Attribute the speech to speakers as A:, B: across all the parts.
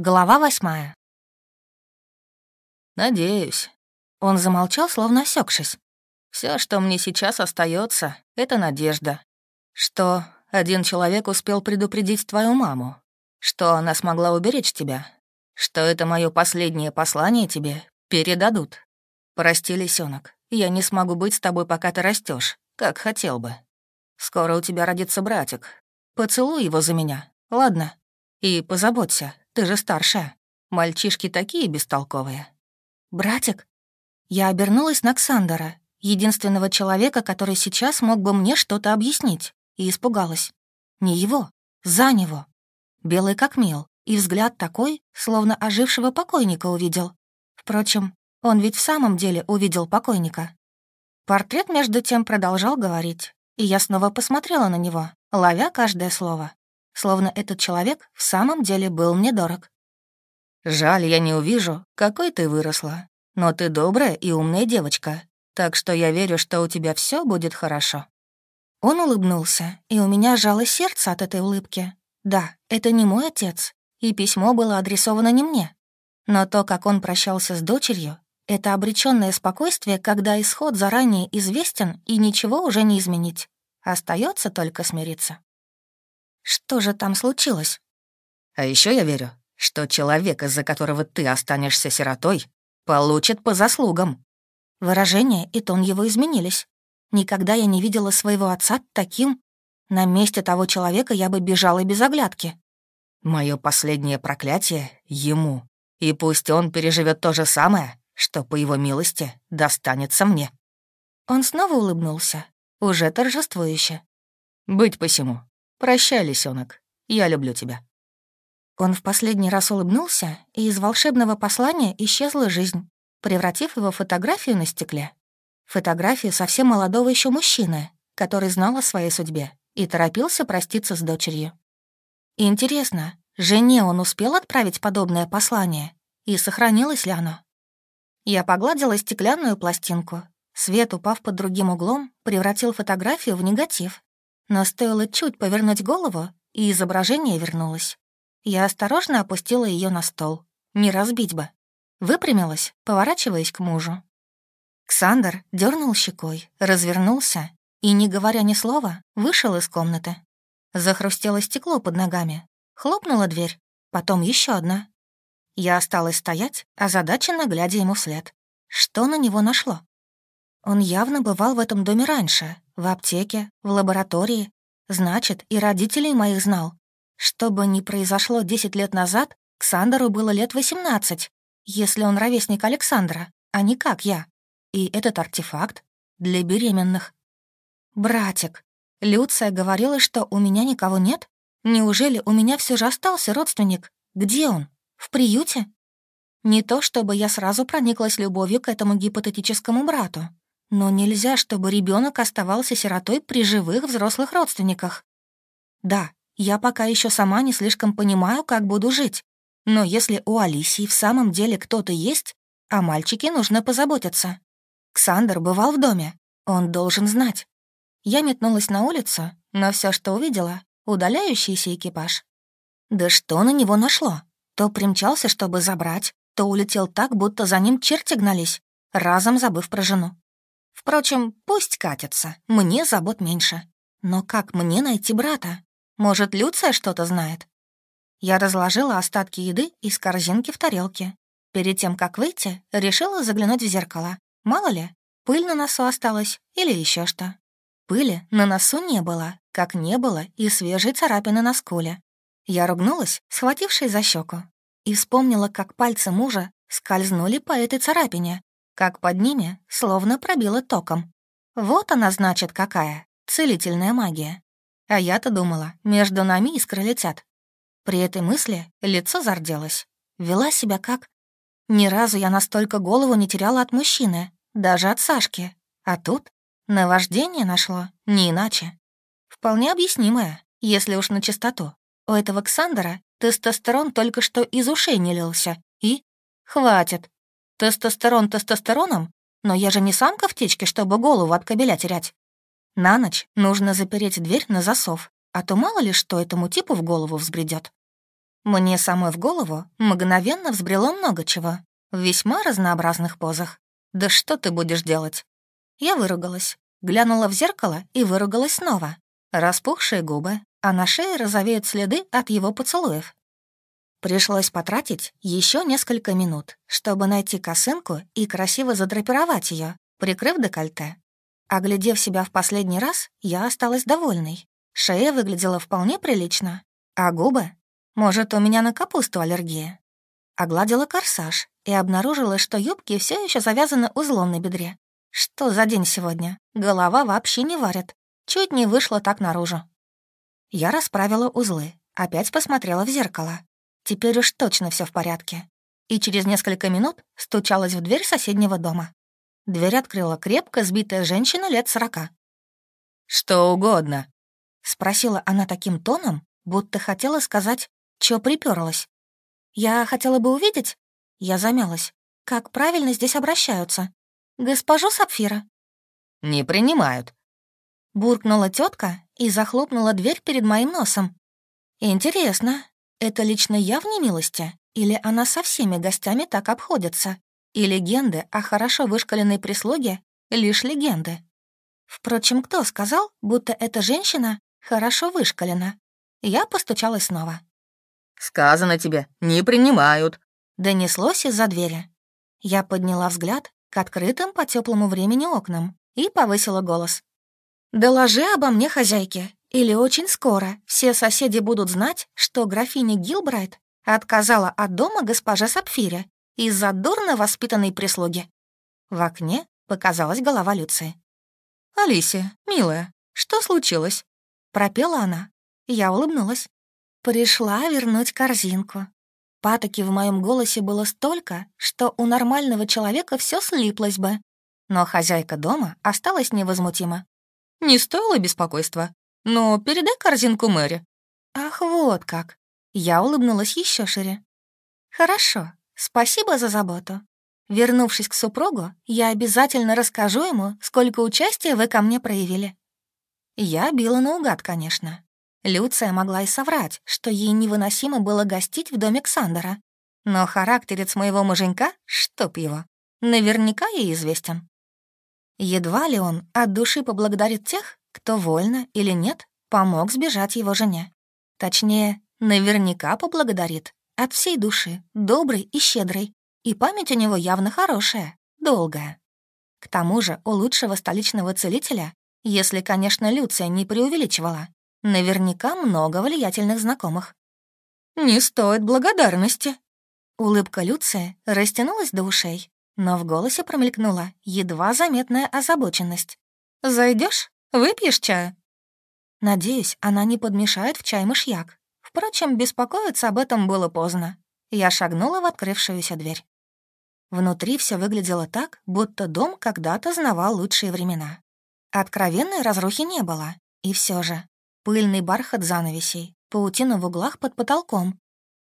A: Глава восьмая.
B: «Надеюсь».
A: Он замолчал, словно осекшись.
B: Все, что мне сейчас остается, это надежда. Что один человек успел предупредить твою маму. Что она смогла уберечь тебя. Что это мое последнее послание тебе передадут. Прости, лисенок, я не смогу быть с тобой, пока ты растешь, как хотел бы. Скоро у тебя родится братик. Поцелуй его за меня, ладно? И позаботься, ты же старшая. Мальчишки такие бестолковые.
A: Братик. Я обернулась на Ксандера, единственного человека, который сейчас мог бы мне что-то объяснить, и испугалась. Не его, за него. Белый как мел, и взгляд такой, словно ожившего покойника увидел. Впрочем, он ведь в самом деле увидел покойника. Портрет, между тем, продолжал говорить, и я снова посмотрела на него, ловя каждое слово словно этот человек в самом деле был мне дорог.
B: «Жаль, я не увижу, какой ты выросла. Но ты добрая и умная девочка, так что я верю, что у тебя все будет хорошо».
A: Он улыбнулся, и у меня жало сердце от этой улыбки. Да, это не мой отец, и письмо было адресовано не мне. Но то, как он прощался с дочерью, это обречённое спокойствие, когда исход заранее известен и ничего уже не изменить. остается только смириться. Что же там случилось?
B: А еще я верю, что человек, из-за которого ты останешься сиротой, получит по заслугам.
A: Выражение и тон его изменились. Никогда я не видела своего отца таким. На месте того человека я бы бежала без оглядки.
B: Мое последнее проклятие ему. И пусть он переживет то же самое, что, по его милости, достанется мне.
A: Он снова улыбнулся, уже торжествующе.
B: «Быть посему, «Прощай, лисенок, я люблю тебя».
A: Он в последний раз улыбнулся, и из волшебного послания исчезла жизнь, превратив его фотографию на стекле. Фотографию совсем молодого еще мужчины, который знал о своей судьбе и торопился проститься с дочерью. Интересно, жене он успел отправить подобное послание? И сохранилось ли оно? Я погладила стеклянную пластинку. Свет, упав под другим углом, превратил фотографию в негатив, но стоило чуть повернуть голову, и изображение вернулось. Я осторожно опустила ее на стол. Не разбить бы. Выпрямилась, поворачиваясь к мужу. Ксандр дернул щекой, развернулся и, не говоря ни слова, вышел из комнаты. Захрустело стекло под ногами. Хлопнула дверь, потом еще одна. Я осталась стоять, озадаченно глядя ему вслед. Что на него нашло? Он явно бывал в этом доме раньше, в аптеке, в лаборатории. Значит, и родителей моих знал. Что бы ни произошло 10 лет назад, Ксандеру было лет 18, если он ровесник Александра, а не как я. И этот артефакт для беременных. «Братик, Люция говорила, что у меня никого нет? Неужели у меня все же остался родственник? Где он? В приюте?» Не то чтобы я сразу прониклась любовью к этому гипотетическому брату, но нельзя, чтобы ребенок оставался сиротой при живых взрослых родственниках. Да, я пока еще сама не слишком понимаю, как буду жить. Но если у Алисии в самом деле кто-то есть, о мальчике нужно позаботиться. Ксандр бывал в доме. Он должен знать. Я метнулась на улицу, но все, что увидела — удаляющийся экипаж. Да что на него нашло? То примчался, чтобы забрать, то улетел так, будто за ним черти гнались, разом забыв про жену. Впрочем, пусть катятся, мне забот меньше. Но как мне найти брата? Может, Люция что-то знает? Я разложила остатки еды из корзинки в тарелке. Перед тем, как выйти, решила заглянуть в зеркало. Мало ли, пыль на носу осталась или еще что. Пыли на носу не было, как не было и свежей царапины на скуле. Я ругнулась, схватившись за щеку, и вспомнила, как пальцы мужа скользнули по этой царапине, как под ними словно пробило током. Вот она, значит, какая, целительная магия. А я-то думала, между нами искры летят. При этой мысли лицо зарделось. Вела себя как... Ни разу я настолько голову не теряла от мужчины, даже от Сашки. А тут наваждение нашло, не иначе. Вполне объяснимое, если уж на чистоту. У этого Ксандера тестостерон только что из ушей не лился. И... Хватит, Тестостерон тестостероном, но я же не самка в течке, чтобы голову от кабеля терять. На ночь нужно запереть дверь на засов, а то мало ли что этому типу в голову взбредет. Мне самой в голову мгновенно взбрело много чего, в весьма разнообразных позах. «Да что ты будешь делать?» Я выругалась, глянула в зеркало и выругалась снова. Распухшие губы, а на шее розовеют следы от его поцелуев. Пришлось потратить еще несколько минут, чтобы найти косынку и красиво задрапировать ее, прикрыв декольте. Оглядев себя в последний раз, я осталась довольной. Шея выглядела вполне прилично, а губы? Может, у меня на капусту аллергия? Огладила корсаж и обнаружила, что юбки все еще завязаны узлом на бедре. Что за день сегодня? Голова вообще не варит. Чуть не вышла так наружу. Я расправила узлы, опять посмотрела в зеркало. Теперь уж точно все в порядке. И через несколько минут стучалась в дверь соседнего дома. Дверь открыла крепко сбитая женщина лет сорока.
B: «Что угодно», —
A: спросила она таким тоном, будто хотела сказать, чё припёрлась. «Я хотела бы увидеть...» Я замялась. «Как правильно здесь обращаются?» «Госпожу Сапфира».
B: «Не принимают», —
A: буркнула тетка и захлопнула дверь перед моим носом. «Интересно, это лично я в немилости? Или она со всеми гостями так обходится? И легенды о хорошо вышкаленной прислуге — лишь легенды. Впрочем, кто сказал, будто эта женщина хорошо вышкалена? Я постучалась снова.
B: «Сказано тебе, не принимают», —
A: донеслось из-за двери. Я подняла взгляд к открытым по теплому времени окнам и повысила голос. «Доложи обо мне хозяйке, или очень скоро все соседи будут знать, что графиня Гилбрайт отказала от дома госпожа Сапфиря из-за дурно воспитанной прислуги. В окне показалась голова Люции.
B: «Алисия, милая, что случилось?»
A: Пропела она. Я улыбнулась. «Пришла вернуть корзинку». Патоки в моем голосе было столько, что у нормального человека все слиплось бы. Но хозяйка дома осталась невозмутима.
B: «Не стоило беспокойства. Ну, передай корзинку Мэри».
A: «Ах, вот как!» Я улыбнулась еще шире. «Хорошо, спасибо за заботу. Вернувшись к супругу, я обязательно расскажу ему, сколько участия вы ко мне проявили». Я била наугад, конечно. Люция могла и соврать, что ей невыносимо было гостить в доме Ксандера. Но характерец моего муженька, чтоб его, наверняка ей известен. Едва ли он от души поблагодарит тех, кто вольно или нет помог сбежать его жене. Точнее, наверняка поблагодарит. От всей души, добрый и щедрый. И память у него явно хорошая, долгая. К тому же у лучшего столичного целителя, если, конечно, Люция не преувеличивала, наверняка много влиятельных знакомых.
B: «Не стоит благодарности!»
A: Улыбка Люции растянулась до ушей, но в голосе промелькнула едва заметная озабоченность.
B: Зайдешь? Выпьешь чаю?»
A: Надеюсь, она не подмешает в чай мышьяк. Впрочем, беспокоиться об этом было поздно. Я шагнула в открывшуюся дверь. Внутри все выглядело так, будто дом когда-то знавал лучшие времена. Откровенной разрухи не было. И все же. Пыльный бархат занавесей, паутина в углах под потолком.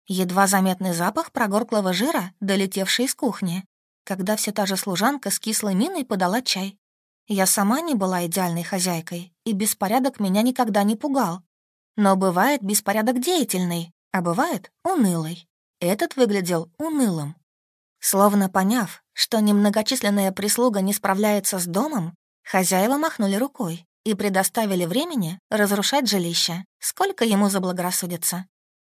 A: Едва заметный запах прогорклого жира, долетевший из кухни, когда все та же служанка с кислой миной подала чай. Я сама не была идеальной хозяйкой, и беспорядок меня никогда не пугал. Но бывает беспорядок деятельный, а бывает унылый. Этот выглядел унылым. Словно поняв, что немногочисленная прислуга не справляется с домом, хозяева махнули рукой и предоставили времени разрушать жилище, сколько ему заблагорассудится.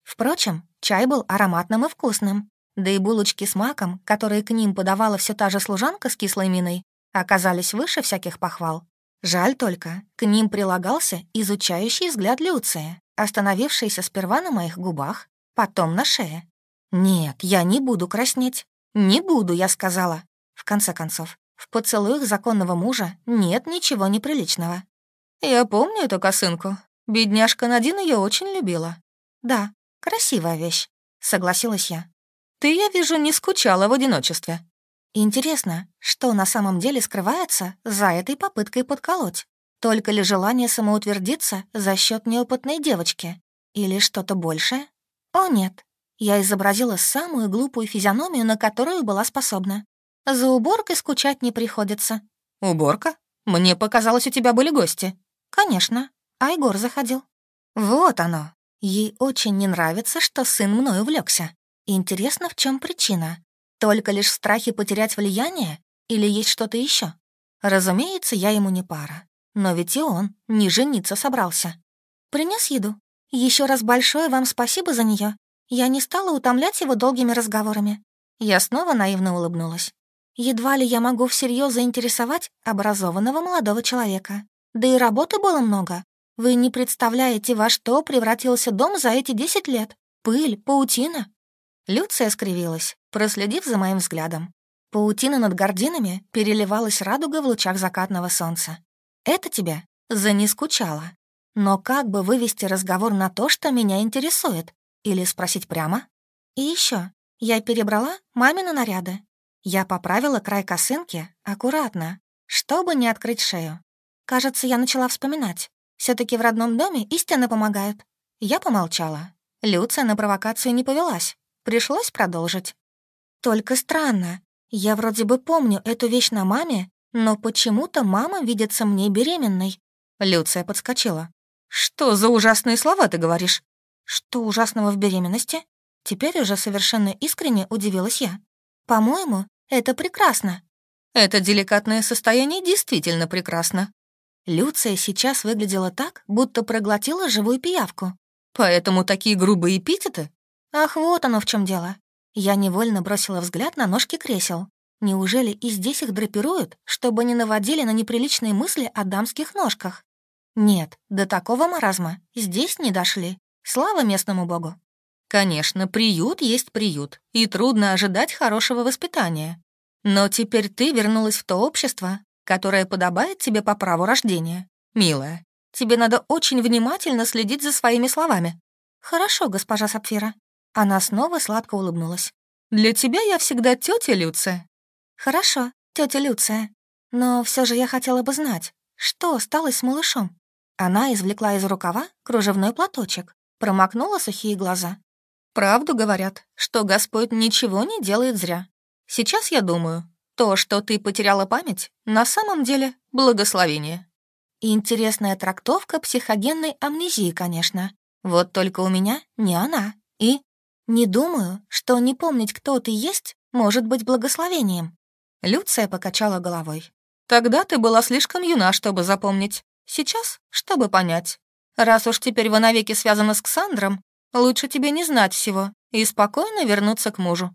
A: Впрочем, чай был ароматным и вкусным, да и булочки с маком, которые к ним подавала все та же служанка с кислой миной, оказались выше всяких похвал. Жаль только, к ним прилагался изучающий взгляд Люция, остановившийся сперва на моих губах, потом на шее. «Нет, я не буду краснеть. Не буду, я сказала». В конце концов, в поцелуях законного мужа нет ничего неприличного.
B: «Я помню эту косынку. Бедняжка Надин ее очень любила».
A: «Да, красивая вещь», — согласилась я.
B: «Ты, я вижу, не скучала в одиночестве»,
A: Интересно, что на самом деле скрывается за этой попыткой подколоть? Только ли желание самоутвердиться за счет неопытной девочки? Или что-то большее? О нет, я изобразила самую глупую физиономию, на которую была способна. За уборкой скучать не приходится.
B: Уборка? Мне показалось, у тебя были гости.
A: Конечно, Айгор заходил.
B: Вот оно.
A: Ей очень не нравится, что сын мной увлекся. Интересно, в чем причина? Только лишь страхи потерять влияние? Или есть что-то еще? Разумеется, я ему не пара. Но ведь и он не жениться собрался. Принес еду. Еще раз большое вам спасибо за нее. Я не стала утомлять его долгими разговорами. Я снова наивно улыбнулась. Едва ли я могу всерьез заинтересовать образованного молодого человека. Да и работы было много. Вы не представляете, во что превратился дом за эти десять лет. Пыль, паутина, Люция скривилась, проследив за моим взглядом. Паутина над гординами переливалась радуга в лучах закатного солнца. «Это тебя?» За не скучала. Но как бы вывести разговор на то, что меня интересует? Или спросить прямо? И еще, я перебрала мамины наряды. Я поправила край косынки аккуратно, чтобы не открыть шею. Кажется, я начала вспоминать. все таки в родном доме истины помогают. Я помолчала. Люция на провокацию не повелась. Пришлось продолжить. Только странно. Я вроде бы помню эту вещь на маме, но почему-то мама видится мне беременной. Люция подскочила. «Что за ужасные слова ты говоришь?» «Что ужасного в беременности?» Теперь уже совершенно искренне удивилась я. «По-моему, это прекрасно». «Это деликатное состояние действительно прекрасно». Люция сейчас выглядела так, будто проглотила живую пиявку. «Поэтому такие грубые эпитеты «Ах, вот оно в чем дело!» Я невольно бросила взгляд на ножки кресел. Неужели и здесь их драпируют, чтобы не наводили на неприличные мысли о дамских ножках? Нет, до такого маразма здесь не дошли. Слава местному богу. Конечно, приют есть приют, и трудно ожидать хорошего воспитания. Но теперь ты вернулась в то общество, которое подобает тебе по праву рождения. Милая, тебе надо очень внимательно следить за своими словами. Хорошо, госпожа Сапфира. А она снова сладко улыбнулась. «Для тебя я всегда тетя Люция». «Хорошо, тетя Люция. Но все же я хотела бы знать, что стало с малышом?» Она извлекла из рукава кружевной платочек, промокнула сухие глаза. «Правду говорят, что Господь ничего не делает зря. Сейчас я думаю, то, что ты потеряла память, на самом деле благословение». Интересная трактовка психогенной амнезии, конечно. Вот только у меня не она и не думаю, что не помнить, кто ты есть, может быть благословением». Люция покачала головой. «Тогда ты была слишком юна, чтобы запомнить. Сейчас, чтобы понять. Раз уж теперь вы навеки связаны с Ксандром, лучше тебе не знать всего и спокойно вернуться к мужу».